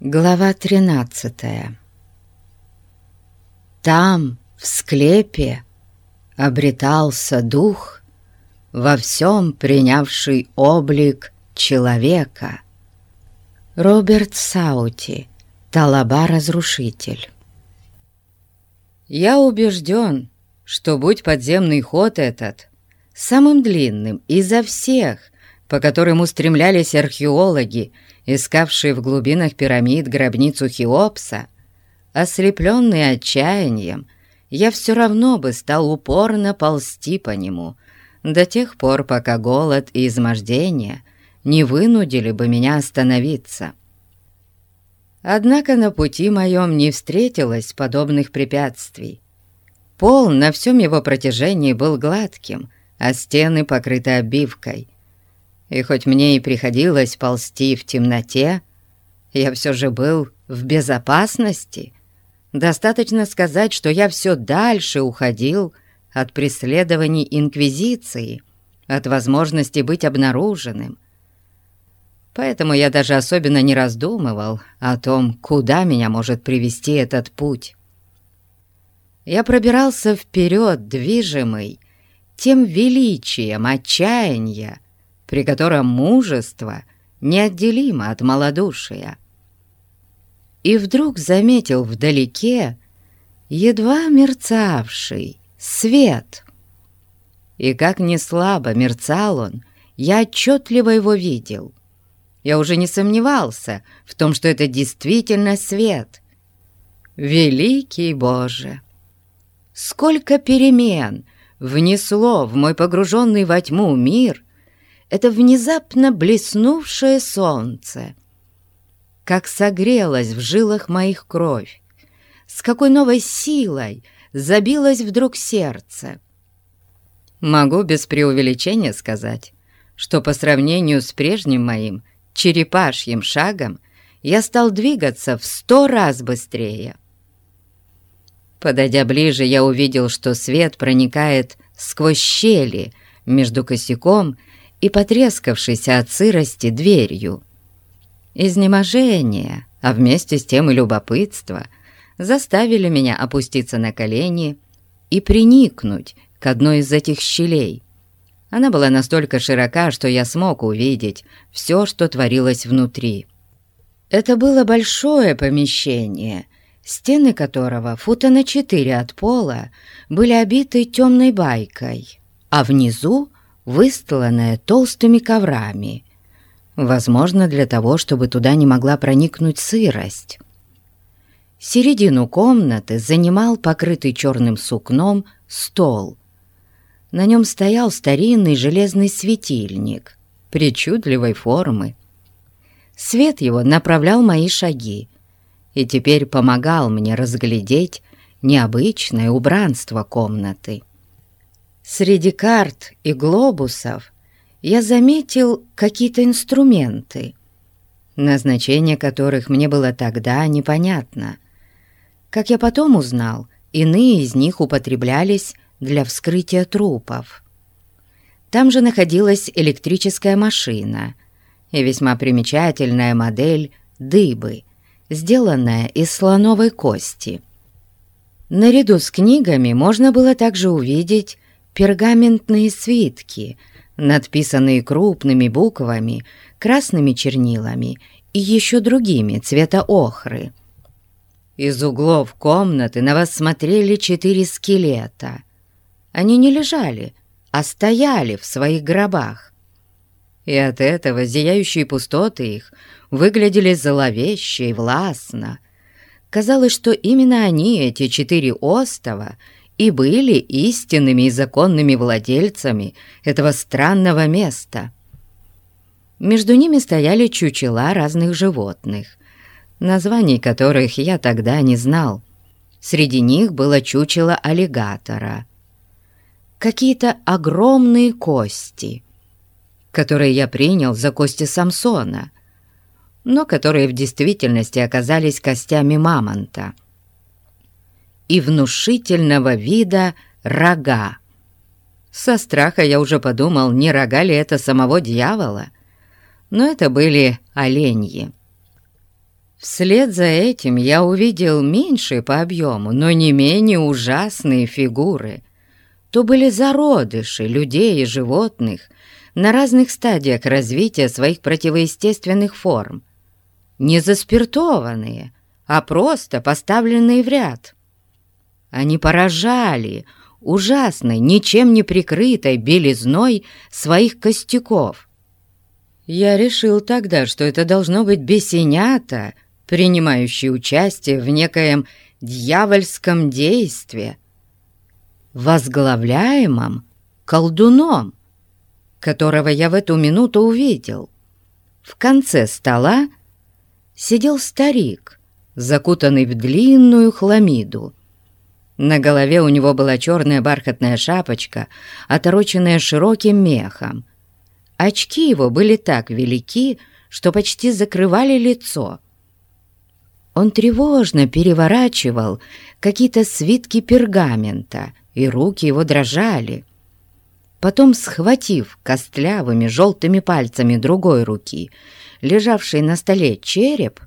Глава 13 Там, в склепе, обретался дух, во всем принявший облик человека. Роберт Саути, Талаба-разрушитель Я убежден, что будь подземный ход этот самым длинным изо всех, по которым устремлялись археологи, искавшие в глубинах пирамид гробницу Хеопса, ослепленный отчаянием, я все равно бы стал упорно ползти по нему до тех пор, пока голод и измождение не вынудили бы меня остановиться. Однако на пути моем не встретилось подобных препятствий. Пол на всем его протяжении был гладким, а стены покрыты обивкой — и хоть мне и приходилось ползти в темноте, я все же был в безопасности. Достаточно сказать, что я все дальше уходил от преследований Инквизиции, от возможности быть обнаруженным. Поэтому я даже особенно не раздумывал о том, куда меня может привести этот путь. Я пробирался вперед, движимый тем величием отчаяния, при котором мужество неотделимо от малодушия. И вдруг заметил вдалеке едва мерцавший свет. И как не слабо мерцал он, я отчетливо его видел. Я уже не сомневался в том, что это действительно свет. Великий Боже! Сколько перемен внесло в мой погруженный во тьму мир это внезапно блеснувшее солнце. Как согрелась в жилах моих кровь, с какой новой силой забилось вдруг сердце. Могу без преувеличения сказать, что по сравнению с прежним моим черепашьим шагом я стал двигаться в сто раз быстрее. Подойдя ближе, я увидел, что свет проникает сквозь щели между косяком и потрескавшейся от сырости дверью. Изнеможение, а вместе с тем и любопытство заставили меня опуститься на колени и приникнуть к одной из этих щелей. Она была настолько широка, что я смог увидеть все, что творилось внутри. Это было большое помещение, стены которого, фута на четыре от пола, были обиты темной байкой, а внизу выстланная толстыми коврами, возможно, для того, чтобы туда не могла проникнуть сырость. Середину комнаты занимал покрытый черным сукном стол. На нем стоял старинный железный светильник причудливой формы. Свет его направлял мои шаги и теперь помогал мне разглядеть необычное убранство комнаты. Среди карт и глобусов я заметил какие-то инструменты, назначение которых мне было тогда непонятно. Как я потом узнал, иные из них употреблялись для вскрытия трупов. Там же находилась электрическая машина и весьма примечательная модель дыбы, сделанная из слоновой кости. Наряду с книгами можно было также увидеть пергаментные свитки, надписанные крупными буквами, красными чернилами и еще другими цвета охры. Из углов комнаты на вас смотрели четыре скелета. Они не лежали, а стояли в своих гробах. И от этого зияющие пустоты их выглядели зловеще и властно. Казалось, что именно они, эти четыре остова, и были истинными и законными владельцами этого странного места. Между ними стояли чучела разных животных, названий которых я тогда не знал. Среди них было чучело аллигатора. Какие-то огромные кости, которые я принял за кости Самсона, но которые в действительности оказались костями мамонта — и внушительного вида рога. Со страха я уже подумал, не рога ли это самого дьявола, но это были оленьи. Вслед за этим я увидел меньшие по объему, но не менее ужасные фигуры. То были зародыши людей и животных на разных стадиях развития своих противоестественных форм. Не заспиртованные, а просто поставленные в ряд. Они поражали ужасной, ничем не прикрытой белизной своих костяков. Я решил тогда, что это должно быть бесенята — принимающий участие в некоем дьявольском действии, возглавляемом колдуном, которого я в эту минуту увидел. В конце стола сидел старик, закутанный в длинную хламиду. На голове у него была черная бархатная шапочка, отороченная широким мехом. Очки его были так велики, что почти закрывали лицо — он тревожно переворачивал какие-то свитки пергамента, и руки его дрожали. Потом, схватив костлявыми желтыми пальцами другой руки, лежавший на столе череп,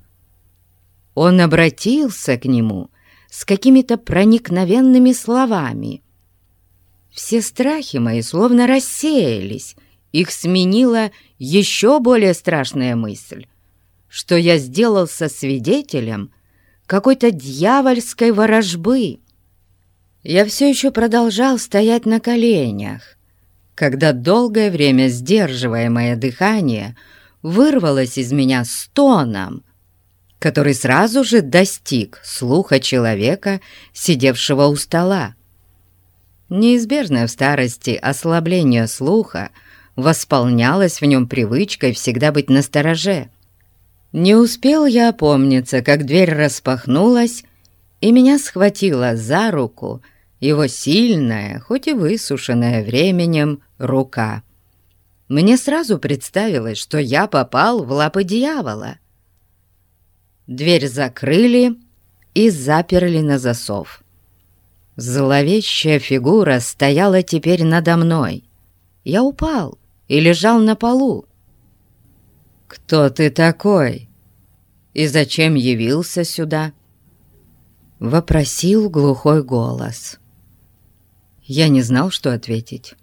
он обратился к нему с какими-то проникновенными словами. Все страхи мои словно рассеялись, их сменила еще более страшная мысль что я сделался свидетелем какой-то дьявольской ворожбы. Я все еще продолжал стоять на коленях, когда долгое время сдерживаемое дыхание вырвалось из меня стоном, который сразу же достиг слуха человека, сидевшего у стола. Неизбежное в старости ослабление слуха восполнялось в нем привычкой всегда быть настороже — не успел я опомниться, как дверь распахнулась, и меня схватила за руку его сильная, хоть и высушенная временем, рука. Мне сразу представилось, что я попал в лапы дьявола. Дверь закрыли и заперли на засов. Зловещая фигура стояла теперь надо мной. Я упал и лежал на полу. «Кто ты такой? И зачем явился сюда?» Вопросил глухой голос. Я не знал, что ответить.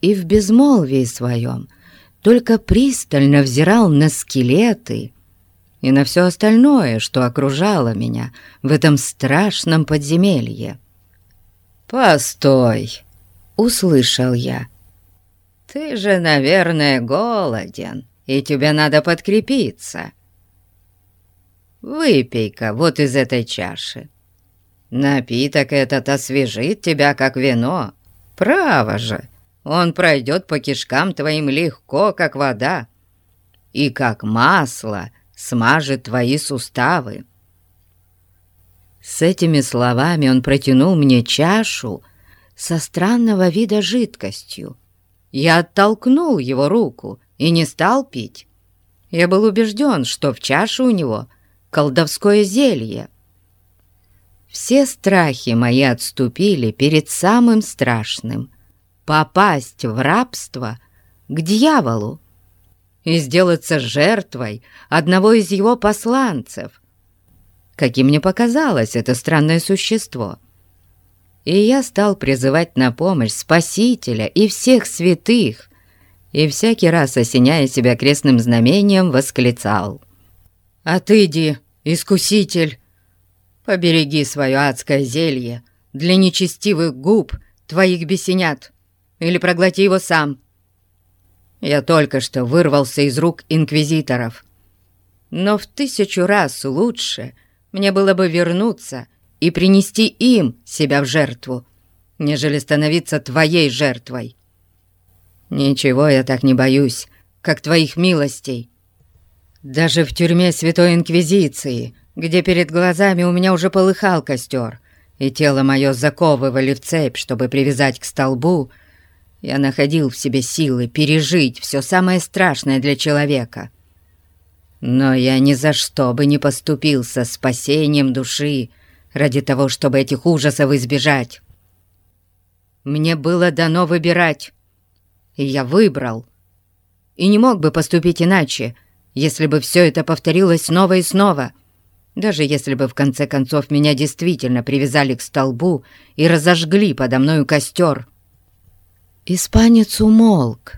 И в безмолвии своем только пристально взирал на скелеты и на все остальное, что окружало меня в этом страшном подземелье. «Постой!» — услышал я. «Ты же, наверное, голоден и тебе надо подкрепиться. Выпей-ка вот из этой чаши. Напиток этот освежит тебя, как вино. Право же, он пройдет по кишкам твоим легко, как вода, и как масло смажет твои суставы. С этими словами он протянул мне чашу со странного вида жидкостью. Я оттолкнул его руку и не стал пить. Я был убежден, что в чаше у него колдовское зелье. Все страхи мои отступили перед самым страшным — попасть в рабство к дьяволу и сделаться жертвой одного из его посланцев. Каким мне показалось это странное существо. И я стал призывать на помощь Спасителя и всех святых — и всякий раз, осеняя себя крестным знамением, восклицал. «Отыди, искуситель! Побереги свое адское зелье для нечестивых губ твоих бесенят, или проглоти его сам. Я только что вырвался из рук инквизиторов, но в тысячу раз лучше мне было бы вернуться и принести им себя в жертву, нежели становиться твоей жертвой. «Ничего я так не боюсь, как твоих милостей. Даже в тюрьме Святой Инквизиции, где перед глазами у меня уже полыхал костер, и тело мое заковывали в цепь, чтобы привязать к столбу, я находил в себе силы пережить все самое страшное для человека. Но я ни за что бы не поступил со спасением души ради того, чтобы этих ужасов избежать. Мне было дано выбирать и я выбрал. И не мог бы поступить иначе, если бы все это повторилось снова и снова. даже если бы в конце концов меня действительно привязали к столбу и разожгли подо мною костер. Испанец умолк,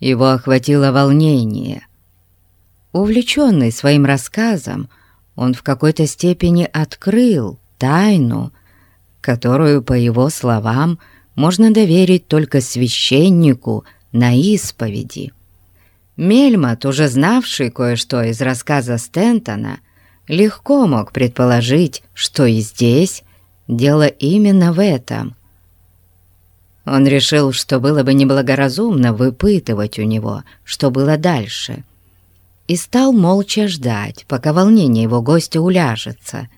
его охватило волнение. Увлеченный своим рассказом, он в какой-то степени открыл тайну, которую, по его словам, можно доверить только священнику на исповеди. Мельмот, уже знавший кое-что из рассказа Стентона, легко мог предположить, что и здесь дело именно в этом. Он решил, что было бы неблагоразумно выпытывать у него, что было дальше, и стал молча ждать, пока волнение его гостя уляжется,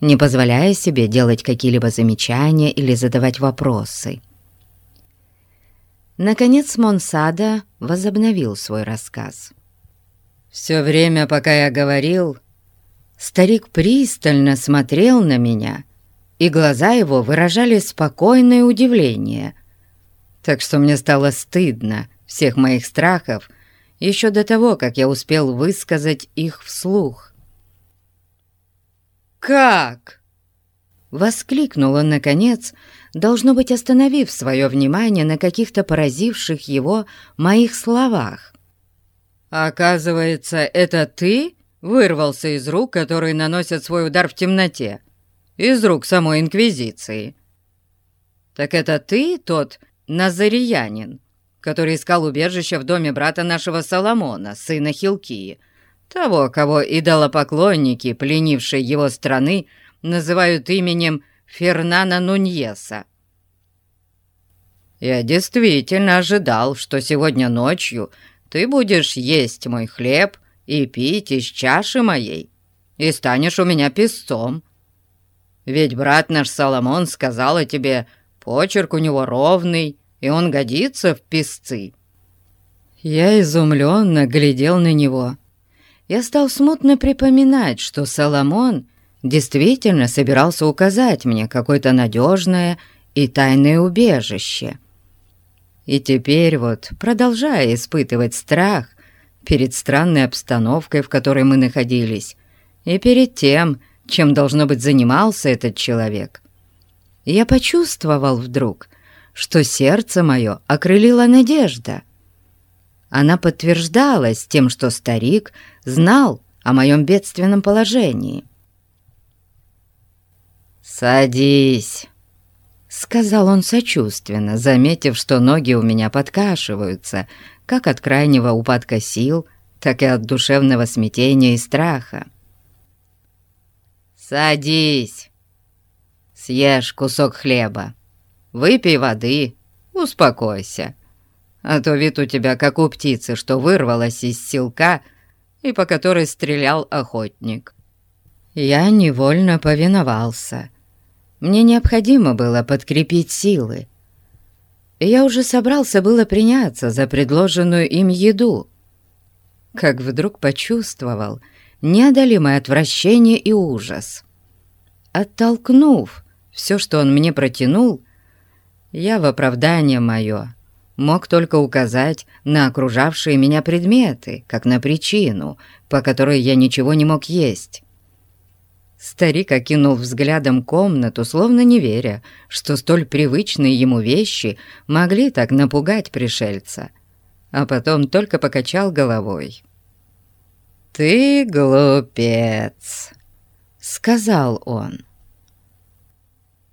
не позволяя себе делать какие-либо замечания или задавать вопросы. Наконец Монсада возобновил свой рассказ. «Все время, пока я говорил, старик пристально смотрел на меня, и глаза его выражали спокойное удивление, так что мне стало стыдно всех моих страхов еще до того, как я успел высказать их вслух. «Как?» — воскликнул он, наконец, должно быть, остановив свое внимание на каких-то поразивших его моих словах. «Оказывается, это ты вырвался из рук, которые наносят свой удар в темноте, из рук самой Инквизиции. Так это ты тот назариянин, который искал убежище в доме брата нашего Соломона, сына Хилкии, того, кого идолопоклонники, пленившие его страны, называют именем Фернана Нуньеса. Я действительно ожидал, что сегодня ночью ты будешь есть мой хлеб и пить из чаши моей, и станешь у меня песцом. Ведь брат наш Соломон сказал о тебе, почерк у него ровный, и он годится в песцы». Я изумленно глядел на него. Я стал смутно припоминать, что Соломон действительно собирался указать мне какое-то надежное и тайное убежище. И теперь вот, продолжая испытывать страх перед странной обстановкой, в которой мы находились, и перед тем, чем, должно быть, занимался этот человек, я почувствовал вдруг, что сердце мое окрылила надежда. Она подтверждалась тем, что старик знал о моем бедственном положении. «Садись», — сказал он сочувственно, заметив, что ноги у меня подкашиваются, как от крайнего упадка сил, так и от душевного смятения и страха. «Садись, съешь кусок хлеба, выпей воды, успокойся, а то вид у тебя как у птицы, что вырвалась из силка и по которой стрелял охотник». Я невольно повиновался. Мне необходимо было подкрепить силы. Я уже собрался было приняться за предложенную им еду, как вдруг почувствовал неодолимое отвращение и ужас. Оттолкнув все, что он мне протянул, я в оправдание мое мог только указать на окружавшие меня предметы, как на причину, по которой я ничего не мог есть. Старик окинул взглядом комнату, словно не веря, что столь привычные ему вещи могли так напугать пришельца, а потом только покачал головой. «Ты глупец», — сказал он.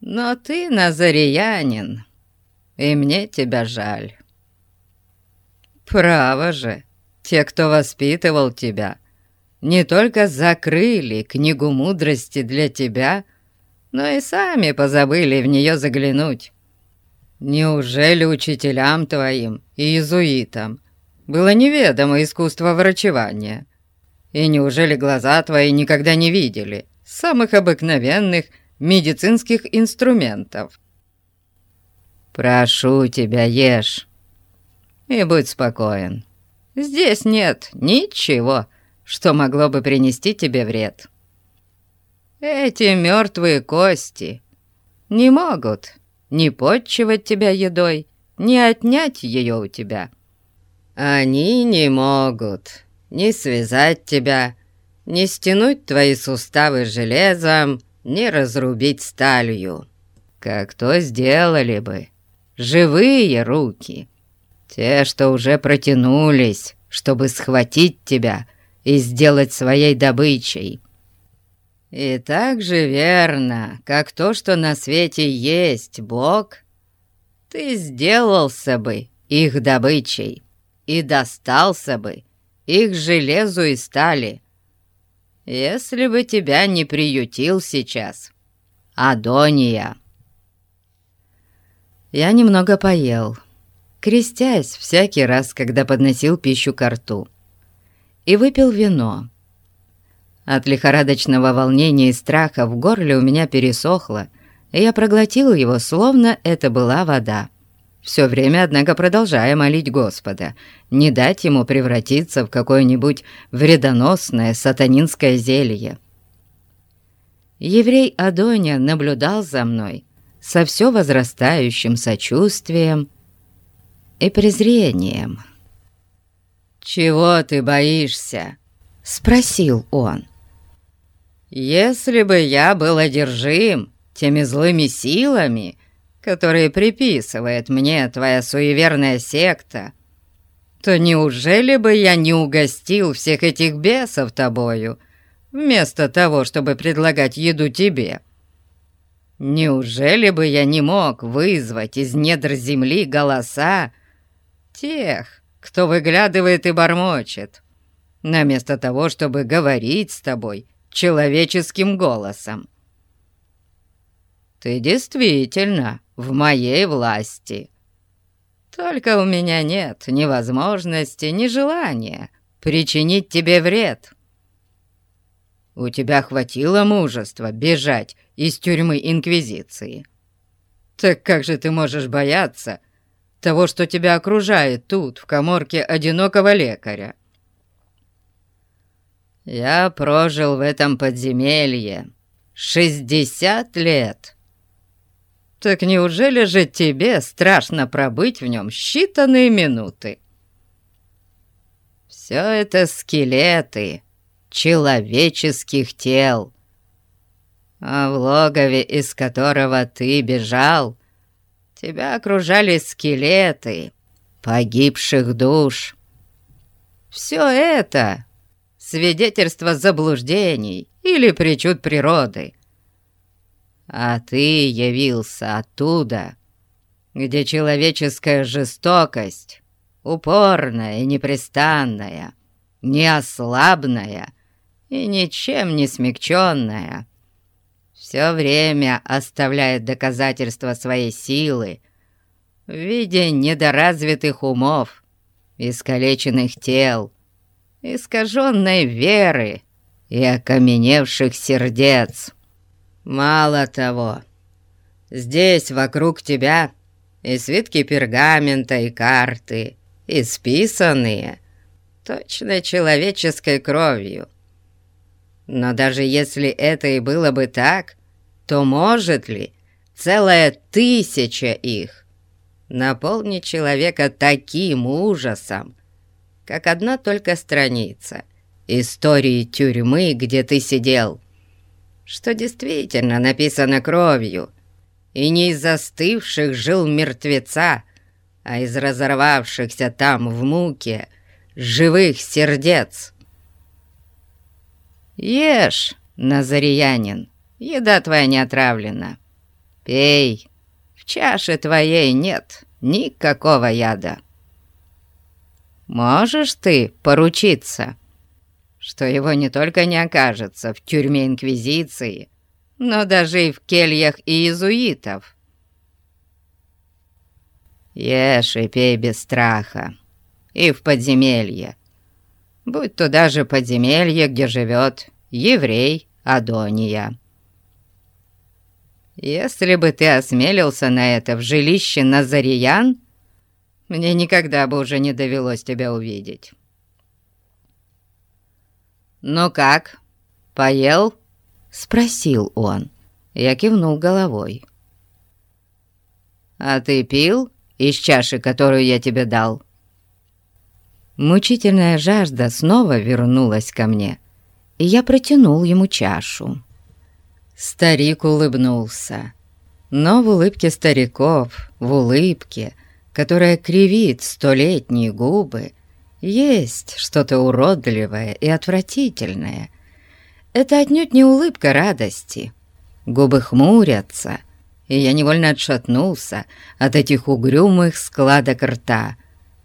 «Но ты назариянин, и мне тебя жаль. Право же, те, кто воспитывал тебя, не только закрыли книгу мудрости для тебя, но и сами позабыли в нее заглянуть. Неужели учителям твоим и иезуитам было неведомо искусство врачевания? И неужели глаза твои никогда не видели самых обыкновенных медицинских инструментов?» «Прошу тебя, ешь и будь спокоен. Здесь нет ничего, что могло бы принести тебе вред. Эти мертвые кости не могут ни подчивать тебя едой, ни отнять ее у тебя. Они не могут ни связать тебя, не стянуть твои суставы железом, не разрубить сталью, как то сделали бы. Живые руки, те, что уже протянулись, чтобы схватить тебя и сделать своей добычей. И так же верно, как то, что на свете есть Бог, ты сделался бы их добычей и достался бы их железу и стали, если бы тебя не приютил сейчас Адония. Я немного поел, крестясь всякий раз, когда подносил пищу ко рту, и выпил вино. От лихорадочного волнения и страха в горле у меня пересохло, и я проглотил его, словно это была вода. Все время, однако, продолжая молить Господа, не дать ему превратиться в какое-нибудь вредоносное сатанинское зелье. Еврей Адоня наблюдал за мной со все возрастающим сочувствием и презрением. «Чего ты боишься?» — спросил он. «Если бы я был одержим теми злыми силами, которые приписывает мне твоя суеверная секта, то неужели бы я не угостил всех этих бесов тобою, вместо того, чтобы предлагать еду тебе? Неужели бы я не мог вызвать из недр земли голоса тех, кто выглядывает и бормочет, вместо того, чтобы говорить с тобой человеческим голосом? Ты действительно в моей власти. Только у меня нет ни возможности, ни желания причинить тебе вред. У тебя хватило мужества бежать из тюрьмы Инквизиции. Так как же ты можешь бояться того, что тебя окружает тут, в коморке одинокого лекаря? Я прожил в этом подземелье шестьдесят лет. Так неужели же тебе страшно пробыть в нем считанные минуты? Все это скелеты человеческих тел, а в логове, из которого ты бежал, тебя окружали скелеты погибших душ. Все это свидетельство заблуждений или причуд природы — а ты явился оттуда, где человеческая жестокость, упорная и непрестанная, неослабная и ничем не смягченная, все время оставляет доказательства своей силы в виде недоразвитых умов, искалеченных тел, искаженной веры и окаменевших сердец. Мало того, здесь вокруг тебя и свитки пергамента, и карты, исписанные точно человеческой кровью. Но даже если это и было бы так, то может ли целая тысяча их наполнить человека таким ужасом, как одна только страница истории тюрьмы, где ты сидел, что действительно написано кровью, и не из застывших жил мертвеца, а из разорвавшихся там в муке живых сердец. Ешь, назариянин, еда твоя не отравлена. Пей, в чаше твоей нет никакого яда. Можешь ты поручиться, что его не только не окажется в тюрьме Инквизиции, но даже и в кельях иезуитов. Ешь и пей без страха, и в подземелье, будь то даже подземелье, где живет еврей Адония. Если бы ты осмелился на это в жилище Назариян, мне никогда бы уже не довелось тебя увидеть. «Ну как, поел?» — спросил он. Я кивнул головой. «А ты пил из чаши, которую я тебе дал?» Мучительная жажда снова вернулась ко мне, и я протянул ему чашу. Старик улыбнулся, но в улыбке стариков, в улыбке, которая кривит столетние губы, есть что-то уродливое и отвратительное. Это отнюдь не улыбка радости. Губы хмурятся, и я невольно отшатнулся от этих угрюмых складок рта,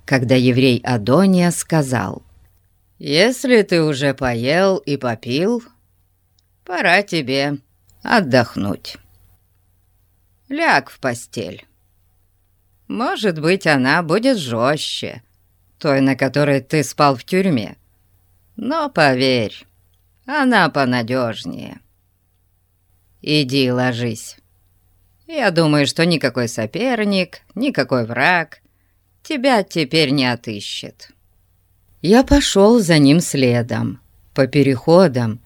когда еврей Адония сказал, «Если ты уже поел и попил, пора тебе отдохнуть. Ляг в постель. Может быть, она будет жестче, той, на которой ты спал в тюрьме. Но поверь, она понадежнее. Иди ложись. Я думаю, что никакой соперник, никакой враг тебя теперь не отыщет. Я пошел за ним следом, по переходам,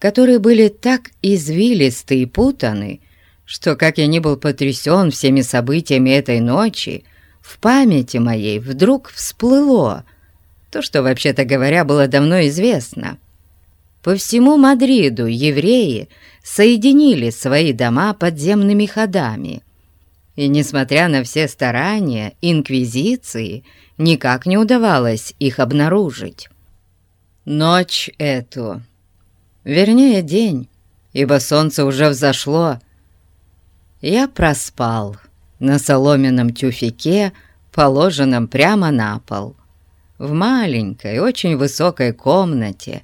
которые были так извилисты и путаны, что, как я не был потрясен всеми событиями этой ночи, в памяти моей вдруг всплыло. То, что, вообще-то говоря, было давно известно. По всему Мадриду евреи соединили свои дома подземными ходами, и, несмотря на все старания Инквизиции, никак не удавалось их обнаружить. Ночь эту, вернее день, ибо солнце уже взошло, я проспал на соломенном тюфике, положенном прямо на пол, в маленькой, очень высокой комнате,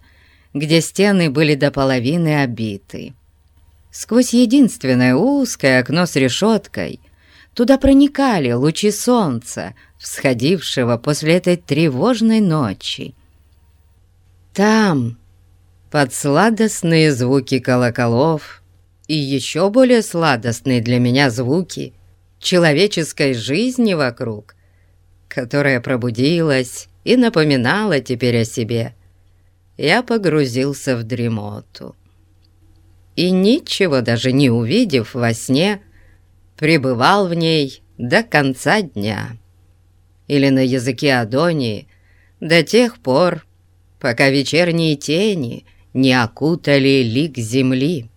где стены были до половины обиты. Сквозь единственное узкое окно с решеткой туда проникали лучи солнца, всходившего после этой тревожной ночи. Там, под сладостные звуки колоколов и еще более сладостные для меня звуки человеческой жизни вокруг, которая пробудилась и напоминала теперь о себе, я погрузился в дремоту. И ничего даже не увидев во сне, пребывал в ней до конца дня. Или на языке Адонии до тех пор, пока вечерние тени не окутали лик земли.